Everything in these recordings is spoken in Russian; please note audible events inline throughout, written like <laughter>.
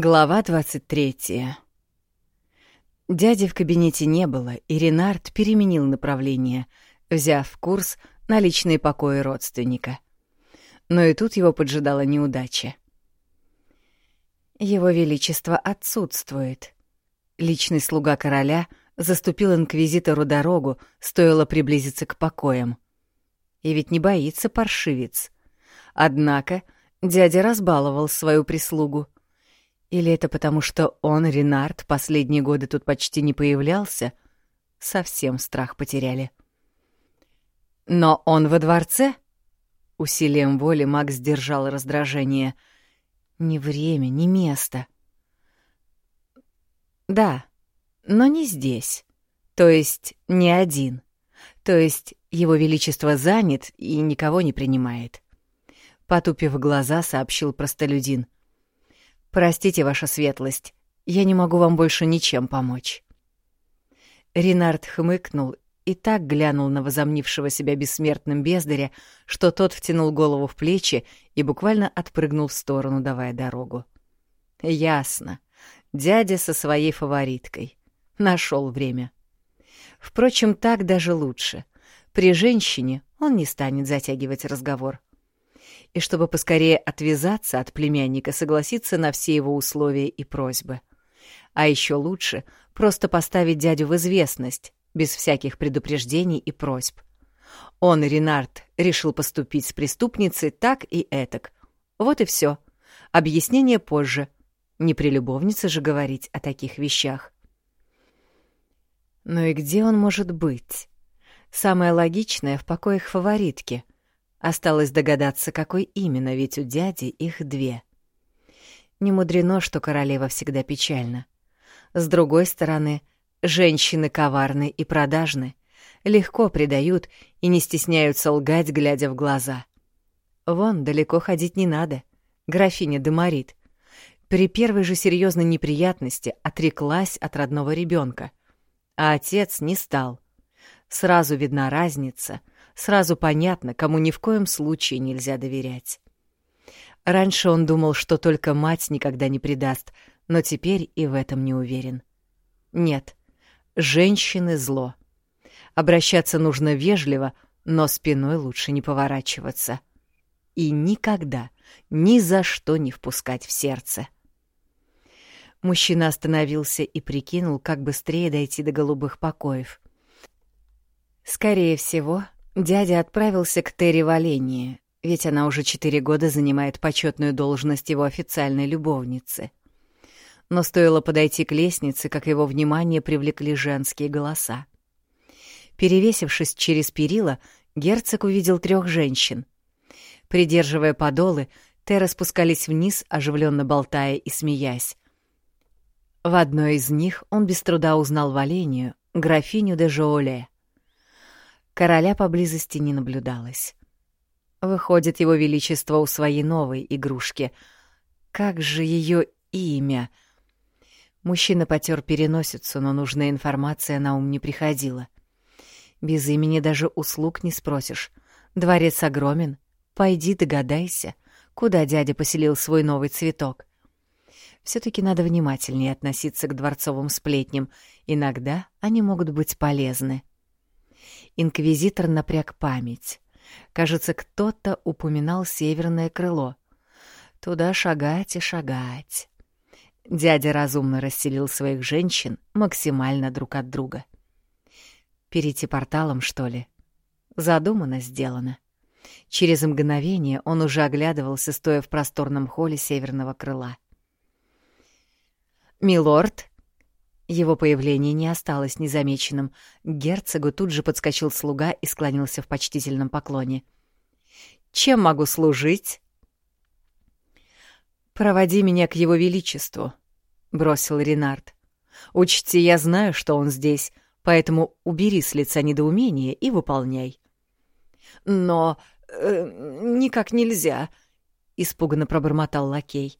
Глава 23 Дяди в кабинете не было, и Ренард переменил направление, взяв курс на личные покои родственника. Но и тут его поджидала неудача. Его Величество отсутствует. Личный слуга короля заступил инквизитору дорогу, стоило приблизиться к покоям. И ведь не боится паршивец. Однако дядя разбаловал свою прислугу — или это потому, что он, Ренард, последние годы тут почти не появлялся? Совсем страх потеряли. Но он во дворце? Усилием воли Макс держал раздражение. Ни время, ни место. Да, но не здесь. То есть не один. То есть его величество занят и никого не принимает. Потупив глаза, сообщил простолюдин — «Простите, ваша светлость, я не могу вам больше ничем помочь». Ренард хмыкнул и так глянул на возомнившего себя бессмертным бездаря, что тот втянул голову в плечи и буквально отпрыгнул в сторону, давая дорогу. «Ясно. Дядя со своей фавориткой. Нашел время. Впрочем, так даже лучше. При женщине он не станет затягивать разговор и чтобы поскорее отвязаться от племянника, согласиться на все его условия и просьбы. А еще лучше просто поставить дядю в известность, без всяких предупреждений и просьб. Он, Ренард, решил поступить с преступницей так и этак. Вот и все. Объяснение позже. Не при любовнице же говорить о таких вещах. Ну и где он может быть? Самое логичное — в покоях фаворитки — Осталось догадаться, какой именно, ведь у дяди их две. Не мудрено, что королева всегда печальна. С другой стороны, женщины коварны и продажны, легко предают и не стесняются лгать, глядя в глаза. Вон, далеко ходить не надо. Графиня Демарит. При первой же серьезной неприятности отреклась от родного ребенка, а отец не стал. Сразу видна разница — Сразу понятно, кому ни в коем случае нельзя доверять. Раньше он думал, что только мать никогда не предаст, но теперь и в этом не уверен. Нет, женщины — зло. Обращаться нужно вежливо, но спиной лучше не поворачиваться. И никогда, ни за что не впускать в сердце. Мужчина остановился и прикинул, как быстрее дойти до голубых покоев. Скорее всего, Дядя отправился к Терри Валении, ведь она уже четыре года занимает почетную должность его официальной любовницы. Но стоило подойти к лестнице, как его внимание привлекли женские голоса. Перевесившись через перила, герцог увидел трех женщин. Придерживая подолы, Терры спускались вниз, оживленно болтая и смеясь. В одной из них он без труда узнал Валению, графиню де Жооле. Короля поблизости не наблюдалось. Выходит, его величество у своей новой игрушки. Как же ее имя? Мужчина потер переносицу, но нужная информация на ум не приходила. Без имени даже услуг не спросишь. Дворец огромен. Пойди догадайся, куда дядя поселил свой новый цветок. Все-таки надо внимательнее относиться к дворцовым сплетням. Иногда они могут быть полезны. Инквизитор напряг память. Кажется, кто-то упоминал северное крыло. Туда шагать и шагать. Дядя разумно расселил своих женщин максимально друг от друга. Перейти порталом, что ли? Задумано, сделано. Через мгновение он уже оглядывался, стоя в просторном холле северного крыла. «Милорд, его появление не осталось незамеченным. К герцогу тут же подскочил слуга и склонился в почтительном поклоне. «Чем могу служить?» «Проводи меня к его величеству», — бросил Ренард. «Учти, я знаю, что он здесь, поэтому убери с лица недоумение и выполняй». «Но э, никак нельзя», — испуганно пробормотал лакей.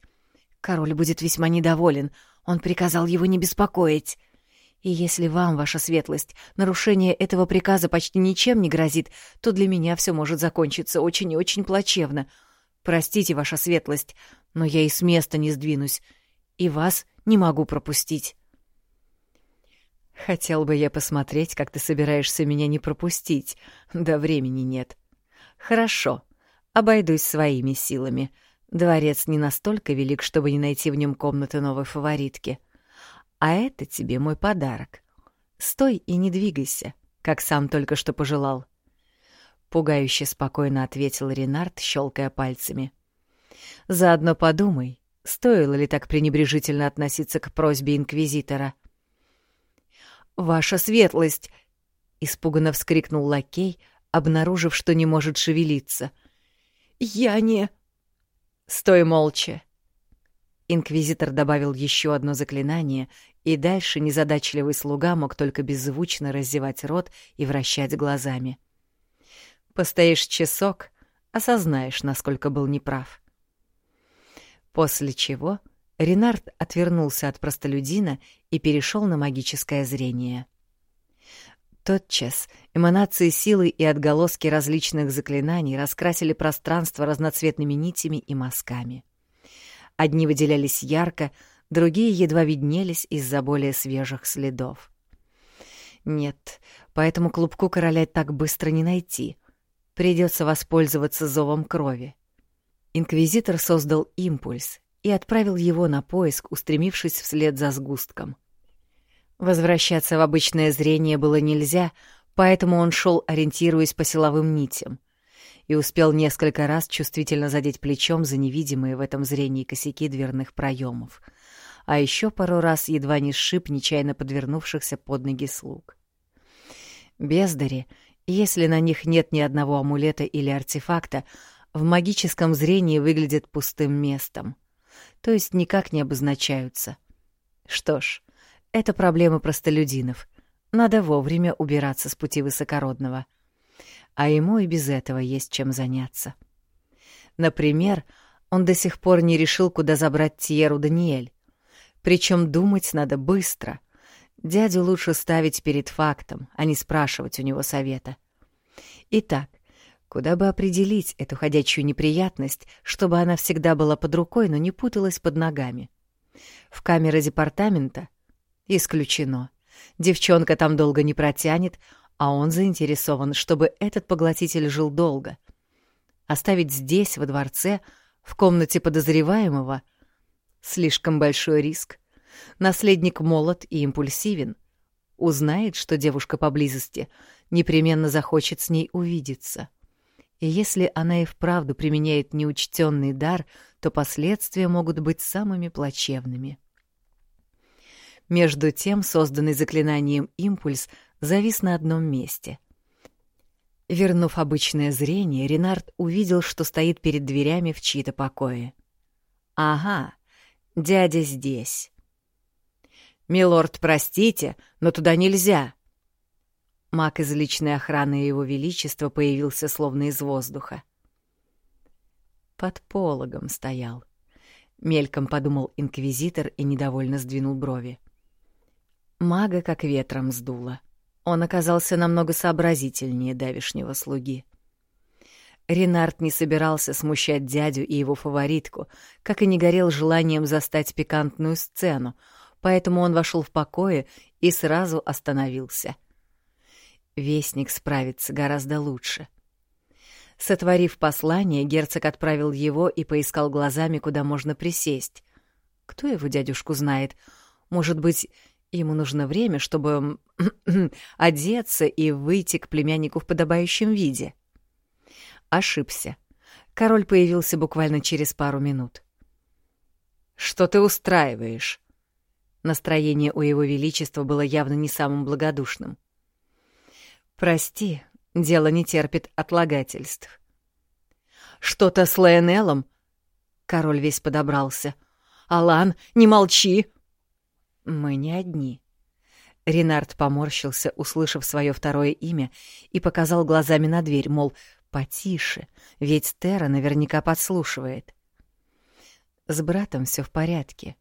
«Король будет весьма недоволен. Он приказал его не беспокоить. И если вам, ваша светлость, нарушение этого приказа почти ничем не грозит, то для меня все может закончиться очень и очень плачевно. Простите, ваша светлость, но я и с места не сдвинусь. и вас не могу пропустить. Хотел бы я посмотреть, как ты собираешься меня не пропустить, да времени нет. Хорошо, обойдусь своими силами. Дворец не настолько велик, чтобы не найти в нем комнаты новой фаворитки. А это тебе мой подарок. Стой и не двигайся, как сам только что пожелал. Пугающе спокойно ответил Ренард, щелкая пальцами. Заодно подумай, стоило ли так пренебрежительно относиться к просьбе инквизитора. «Ваша светлость!» — испуганно вскрикнул лакей, обнаружив, что не может шевелиться. «Я не...» «Стой молча!» Инквизитор добавил еще одно заклинание, и дальше незадачливый слуга мог только беззвучно раздевать рот и вращать глазами. «Постоишь часок, осознаешь, насколько был неправ». После чего Ренард отвернулся от простолюдина и перешел на магическое зрение. Тотчас эманации силы и отголоски различных заклинаний раскрасили пространство разноцветными нитями и мазками. Одни выделялись ярко, другие едва виднелись из-за более свежих следов. Нет, поэтому клубку короля так быстро не найти. Придется воспользоваться зовом крови. Инквизитор создал импульс и отправил его на поиск, устремившись вслед за сгустком. Возвращаться в обычное зрение было нельзя, поэтому он шел, ориентируясь по силовым нитям, и успел несколько раз чувствительно задеть плечом за невидимые в этом зрении косяки дверных проемов, а еще пару раз едва не сшиб нечаянно подвернувшихся под ноги слуг. Бездари, если на них нет ни одного амулета или артефакта, в магическом зрении выглядят пустым местом, то есть никак не обозначаются. Что ж, это проблемы простолюдинов. Надо вовремя убираться с пути высокородного. А ему и без этого есть чем заняться. Например, он до сих пор не решил, куда забрать Тьеру Даниэль. Причем думать надо быстро. Дядю лучше ставить перед фактом, а не спрашивать у него совета. Итак, Куда бы определить эту ходячую неприятность, чтобы она всегда была под рукой, но не путалась под ногами? В камеры департамента? Исключено. Девчонка там долго не протянет, а он заинтересован, чтобы этот поглотитель жил долго. Оставить здесь, во дворце, в комнате подозреваемого — слишком большой риск. Наследник молод и импульсивен. Узнает, что девушка поблизости, непременно захочет с ней увидеться. — и если она и вправду применяет неучтенный дар, то последствия могут быть самыми плачевными. Между тем, созданный заклинанием импульс завис на одном месте. Вернув обычное зрение, Ренард увидел, что стоит перед дверями в чьи-то покои. «Ага, дядя здесь». «Милорд, простите, но туда нельзя», Маг из личной охраны Его Величества появился словно из воздуха. Под пологом стоял. Мельком подумал инквизитор и недовольно сдвинул брови. Мага как ветром сдуло. Он оказался намного сообразительнее давишнего слуги. Ренард не собирался смущать дядю и его фаворитку, как и не горел желанием застать пикантную сцену, поэтому он вошел в покое и сразу остановился — Вестник справится гораздо лучше. Сотворив послание, герцог отправил его и поискал глазами, куда можно присесть. Кто его дядюшку знает? Может быть, ему нужно время, чтобы <clears throat> одеться и выйти к племяннику в подобающем виде? Ошибся. Король появился буквально через пару минут. «Что ты устраиваешь?» Настроение у его величества было явно не самым благодушным. — Прости, дело не терпит отлагательств. Что-то с Лайонеллом? Король весь подобрался. Алан, не молчи! Мы не одни. Ренард поморщился, услышав свое второе имя, и показал глазами на дверь, мол, потише, ведь Тера наверняка подслушивает. С братом все в порядке,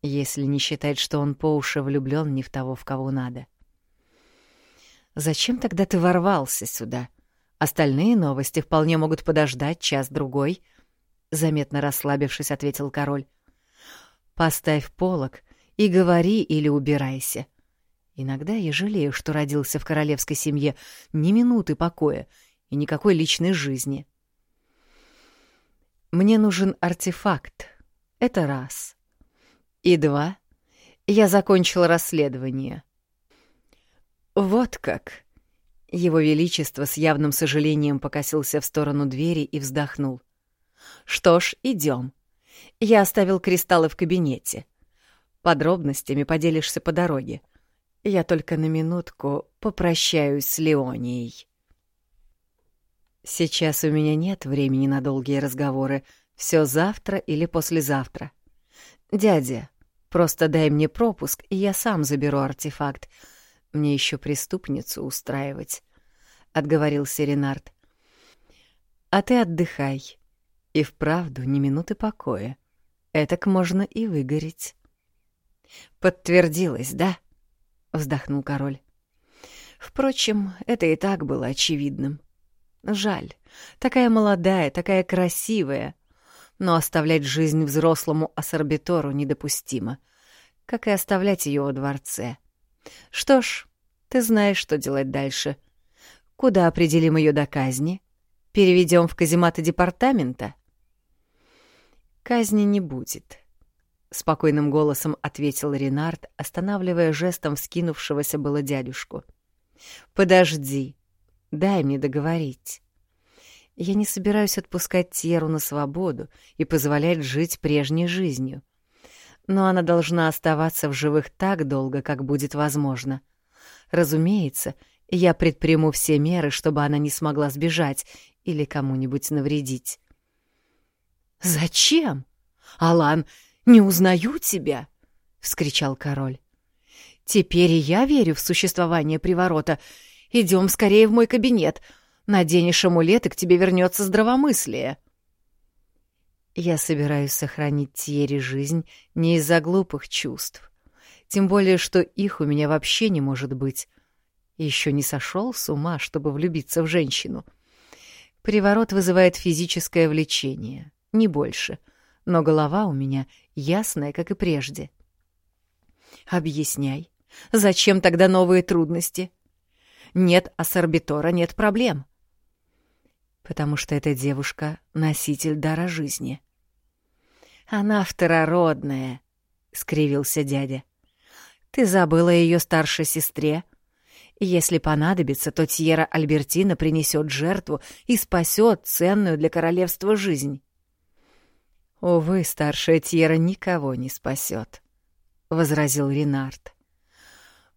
если не считать, что он по уши влюблен не в того, в кого надо. Зачем тогда ты ворвался сюда? Остальные новости вполне могут подождать час-другой, — заметно расслабившись, ответил король. Поставь полок и говори или убирайся. Иногда я жалею, что родился в королевской семье ни минуты покоя и никакой личной жизни. Мне нужен артефакт. Это раз. И два. Я закончил расследование. Вот как. Его Величество с явным сожалением покосился в сторону двери и вздохнул. Что ж, идем. Я оставил кристаллы в кабинете. Подробностями поделишься по дороге. Я только на минутку попрощаюсь с Леонией. Сейчас у меня нет времени на долгие разговоры. Все завтра или послезавтра. Дядя, просто дай мне пропуск, и я сам заберу артефакт. Мне еще преступницу устраивать, — отговорился Ренард. А ты отдыхай. И вправду ни минуты покоя. Этак можно и выгореть. Подтвердилось, да? — вздохнул король. Впрочем, это и так было очевидным. Жаль. Такая молодая, такая красивая. Но оставлять жизнь взрослому ассорбитору недопустимо. Как и оставлять ее во дворце. Что ж, ты знаешь, что делать дальше. Куда определим ее до казни? Переведем в казематы департамента? Казни не будет. — спокойным голосом ответил Ренард, останавливая жестом вскинувшегося было дядюшку. «Подожди, дай мне договорить. Я не собираюсь отпускать Тьеру на свободу и позволять жить прежней жизнью. Но она должна оставаться в живых так долго, как будет возможно. Разумеется, я предприму все меры, чтобы она не смогла сбежать или кому-нибудь навредить». «Зачем? Алан, не узнаю тебя!» — вскричал король. «Теперь и я верю в существование приворота. Идем скорее в мой кабинет. Наденешь амулет, и к тебе вернется здравомыслие». Я собираюсь сохранить Тьере жизнь не из-за глупых чувств. Тем более, что их у меня вообще не может быть. Еще не сошел с ума, чтобы влюбиться в женщину. Приворот вызывает физическое влечение, не больше — но голова у меня ясная, как и прежде. Объясняй, зачем тогда новые трудности? Нет ассорбитора, нет проблем. Потому что эта девушка — носитель дара жизни. Она второродная, — скривился дядя. Ты забыла ее старшей сестре. Если понадобится, то Тьера Альбертина принесет жертву и спасет ценную для королевства жизнь. «Увы, старшая Тьера никого не спасет», — возразил Ренард.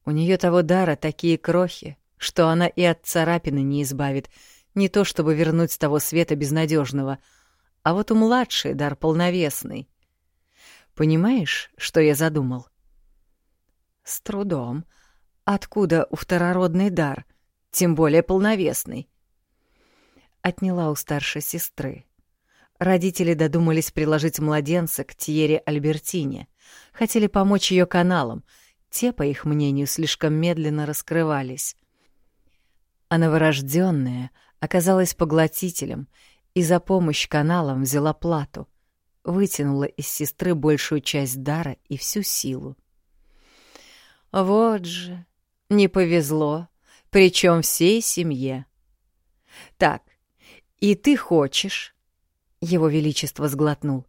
«У нее того дара такие крохи, что она и от царапины не избавит, не то чтобы вернуть с того света безнадежного, а вот у младшей дар полновесный. Понимаешь, что я задумал?» «С трудом. Откуда у второродный дар, тем более полновесный?» Отняла у старшей сестры. Родители додумались приложить младенца к Тьере Альбертине. Хотели помочь ее каналам. Те, по их мнению, слишком медленно раскрывались. А новорожденная оказалась поглотителем и за помощь каналам взяла плату. Вытянула из сестры большую часть дара и всю силу. Вот же, не повезло, причем всей семье. Так, и ты хочешь, его Величество сглотнул.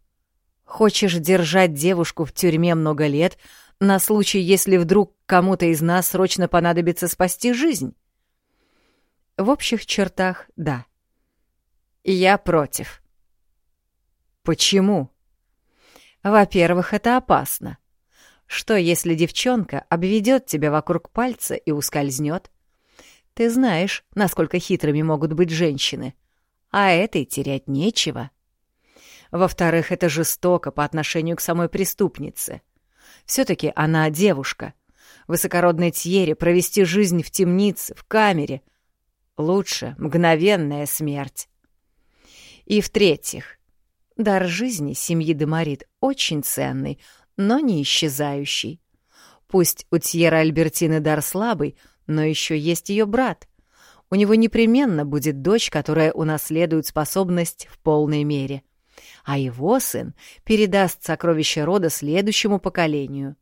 «Хочешь держать девушку в тюрьме много лет на случай, если вдруг кому-то из нас срочно понадобится спасти жизнь?» В общих чертах — да. Я против. Почему? Во-первых, это опасно. Что, если девчонка обведет тебя вокруг пальца и ускользнет? Ты знаешь, насколько хитрыми могут быть женщины. А этой терять нечего. — во-вторых, это жестоко по отношению к самой преступнице. Все-таки она девушка. Высокородной Тьере провести жизнь в темнице, в камере. Лучше мгновенная смерть. И в-третьих, дар жизни семьи Демарит очень ценный, но не исчезающий. Пусть у Тьера Альбертины дар слабый, но еще есть ее брат. У него непременно будет дочь, которая унаследует способность в полной мере — а его сын передаст сокровища рода следующему поколению.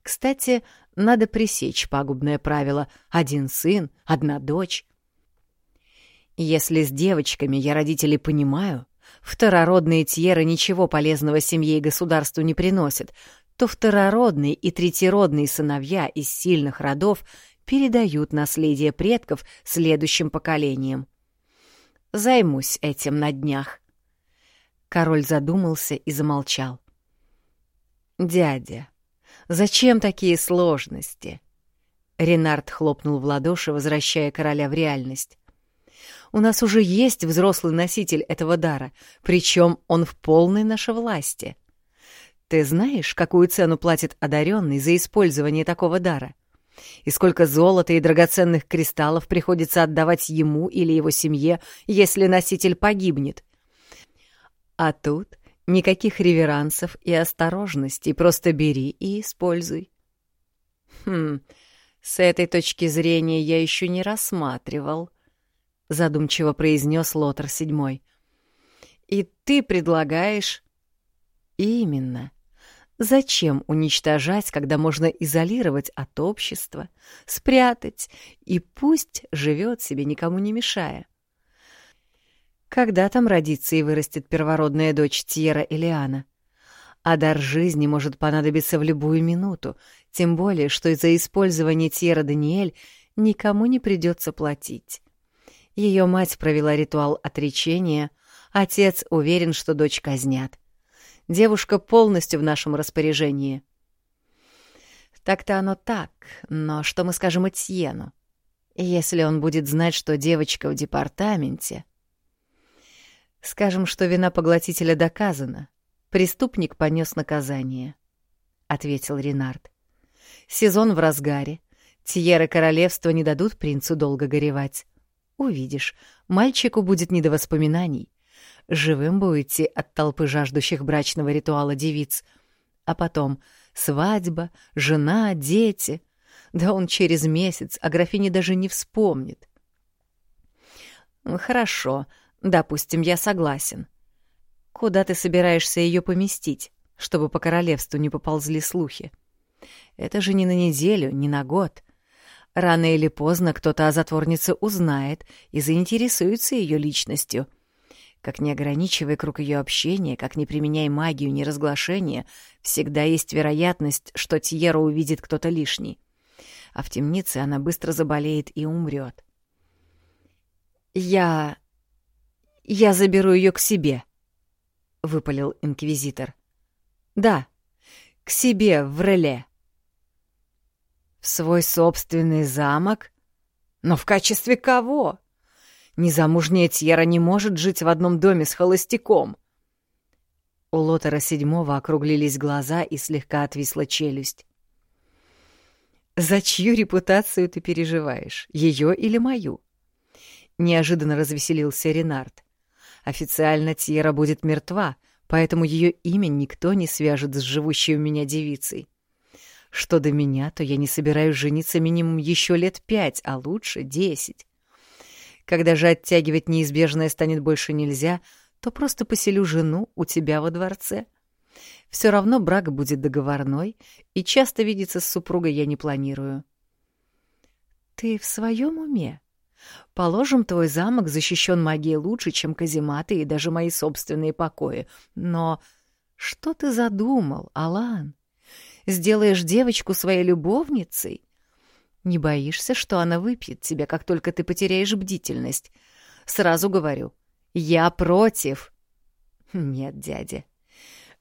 Кстати, надо пресечь пагубное правило «один сын, одна дочь». Если с девочками я родителей понимаю, второродные Тьеры ничего полезного семье и государству не приносят, то второродные и третьеродные сыновья из сильных родов передают наследие предков следующим поколениям. Займусь этим на днях. Король задумался и замолчал. «Дядя, зачем такие сложности?» Ренард хлопнул в ладоши, возвращая короля в реальность. У нас уже есть взрослый носитель этого дара, причем он в полной нашей власти. Ты знаешь, какую цену платит одаренный за использование такого дара? И сколько золота и драгоценных кристаллов приходится отдавать ему или его семье, если носитель погибнет? А тут никаких реверансов и осторожностей, просто бери и используй. Хм, с этой точки зрения я еще не рассматривал —— задумчиво произнес Лотер седьмой. «И ты предлагаешь...» «Именно. Зачем уничтожать, когда можно изолировать от общества, спрятать, и пусть живет себе, никому не мешая?» Когда там родится и вырастет первородная дочь Тьера Элиана? А дар жизни может понадобиться в любую минуту, тем более, что из-за использования Тьера Даниэль никому не придется платить. Ее мать провела ритуал отречения, отец уверен, что дочь казнят. Девушка полностью в нашем распоряжении. Так-то оно так, но что мы скажем Этьену? Если он будет знать, что девочка в департаменте... Скажем, что вина поглотителя доказана. Преступник понес наказание, — ответил Ренард. Сезон в разгаре. Тьеры королевства не дадут принцу долго горевать. Увидишь, мальчику будет не до воспоминаний. Живым уйти от толпы жаждущих брачного ритуала девиц. А потом свадьба, жена, дети. Да он через месяц о графине даже не вспомнит. Хорошо, допустим, я согласен. Куда ты собираешься ее поместить, чтобы по королевству не поползли слухи? Это же не на неделю, не на год. Рано или поздно кто-то о затворнице узнает и заинтересуется ее личностью. Как не ограничивай круг ее общения, как не применяй магию неразглашения, всегда есть вероятность, что Тьера увидит кто-то лишний. А в темнице она быстро заболеет и умрет. «Я... я заберу ее к себе», — выпалил инквизитор. «Да, к себе в Реле». В свой собственный замок? Но в качестве кого? Незамужняя Тьера не может жить в одном доме с холостяком. У Лотера седьмого округлились глаза и слегка отвисла челюсть. «За чью репутацию ты переживаешь? Ее или мою?» Неожиданно развеселился Ренард. «Официально Тьера будет мертва, поэтому ее имя никто не свяжет с живущей у меня девицей. Что до меня, то я не собираюсь жениться минимум еще лет пять, а лучше десять. Когда же оттягивать неизбежное станет больше нельзя, то просто поселю жену у тебя во дворце. Все равно брак будет договорной, и часто видеться с супругой я не планирую. Ты в своем уме? Положим, твой замок защищен магией лучше, чем казематы и даже мои собственные покои. Но что ты задумал, Алан? Сделаешь девочку своей любовницей? Не боишься, что она выпьет тебя, как только ты потеряешь бдительность? Сразу говорю, я против. Нет, дядя.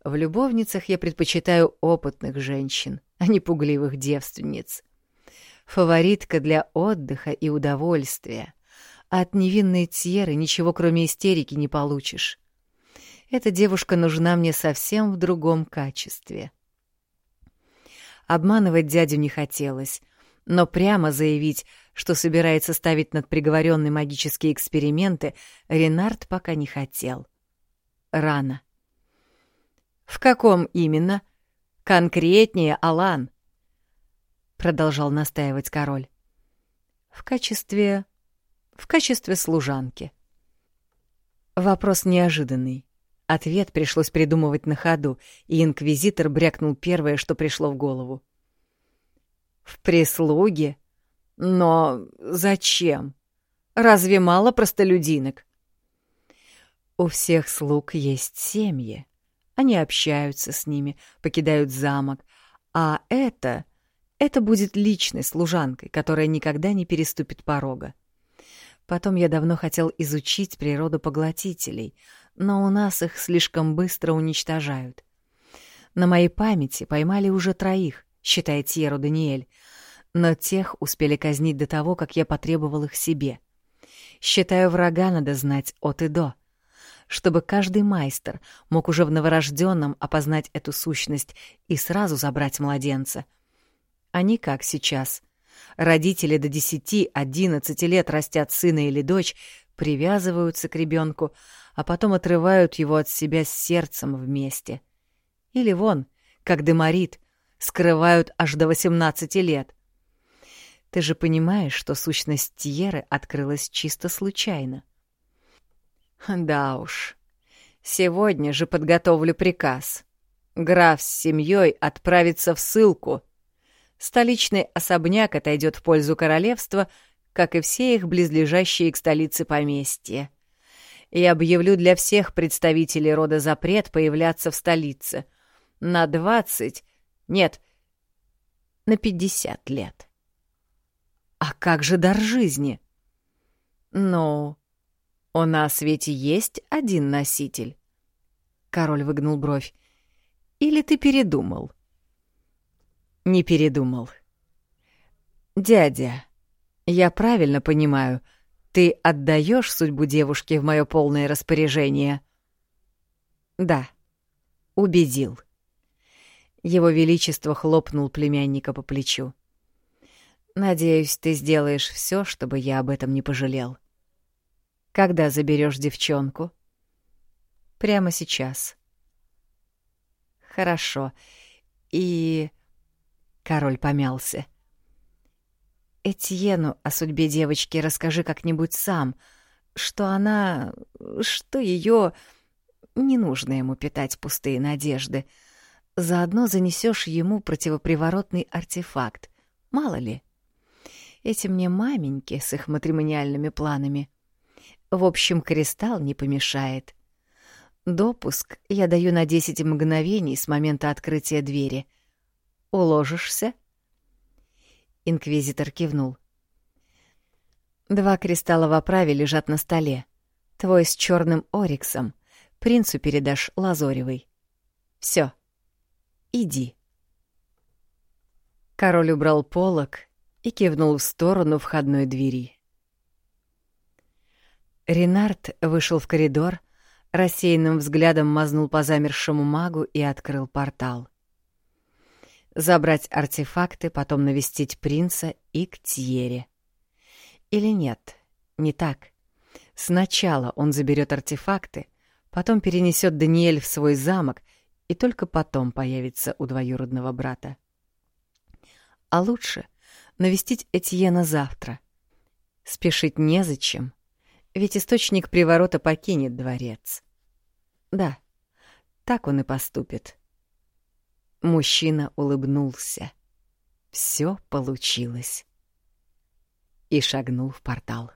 В любовницах я предпочитаю опытных женщин, а не пугливых девственниц. Фаворитка для отдыха и удовольствия. от невинной Тьеры ничего, кроме истерики, не получишь. Эта девушка нужна мне совсем в другом качестве. Обманывать дядю не хотелось, но прямо заявить, что собирается ставить над приговоренной магические эксперименты, Ренард пока не хотел. Рано. «В каком именно? Конкретнее, Алан!» Продолжал настаивать король. «В качестве... в качестве служанки». Вопрос неожиданный. Ответ пришлось придумывать на ходу, и инквизитор брякнул первое, что пришло в голову. «В прислуге? Но зачем? Разве мало простолюдинок?» «У всех слуг есть семьи. Они общаются с ними, покидают замок, а это... Это будет личной служанкой, которая никогда не переступит порога. Потом я давно хотел изучить природу поглотителей, но у нас их слишком быстро уничтожают. На моей памяти поймали уже троих, считает Тьеру Даниэль, но тех успели казнить до того, как я потребовал их себе. Считаю, врага надо знать от и до — чтобы каждый майстер мог уже в новорожденном опознать эту сущность и сразу забрать младенца. Они как сейчас. Родители до 10-11 лет растят сына или дочь, привязываются к ребенку, а потом отрывают его от себя с сердцем вместе. Или вон, как Деморит, скрывают аж до 18 лет. Ты же понимаешь, что сущность Тьеры открылась чисто случайно. Да уж. Сегодня же подготовлю приказ. Граф с семьей отправится в ссылку. Столичный особняк отойдет в пользу королевства, как и все их близлежащие к столице поместья. И объявлю для всех представителей рода запрет появляться в столице. На двадцать... Нет, на пятьдесят лет. А как же дар жизни? Ну, «У нас ведь есть один носитель». Король выгнул бровь. «Или ты передумал?» «Не передумал». «Дядя, я правильно понимаю, ты отдаешь судьбу девушки в мое полное распоряжение?» «Да, убедил». Его Величество хлопнул племянника по плечу. «Надеюсь, ты сделаешь все, чтобы я об этом не пожалел». Когда заберешь девчонку? Прямо сейчас. Хорошо. И... Король помялся. Этьену о судьбе девочки расскажи как-нибудь сам, что она... что ее... Не нужно ему питать пустые надежды. Заодно занесешь ему противоприворотный артефакт. Мало ли. Эти мне маменьки с их матримониальными планами. В общем, кристалл не помешает. Допуск я даю на 10 мгновений с момента открытия двери. Уложишься? Инквизитор кивнул. Два кристалла в оправе лежат на столе. Твой с черным ориксом. Принцу передашь лазоревый. Все. Иди. Король убрал полог и кивнул в сторону входной двери. Ренард вышел в коридор, рассеянным взглядом мазнул по замершему магу и открыл портал. Забрать артефакты, потом навестить принца и к Тьере. Или нет, не так. Сначала он заберет артефакты, потом перенесет Даниэль в свой замок и только потом появится у двоюродного брата. А лучше навестить Этьена завтра. Спешить незачем, ведь источник приворота покинет дворец. Да, так он и поступит. Мужчина улыбнулся. Все получилось. И шагнул в портал.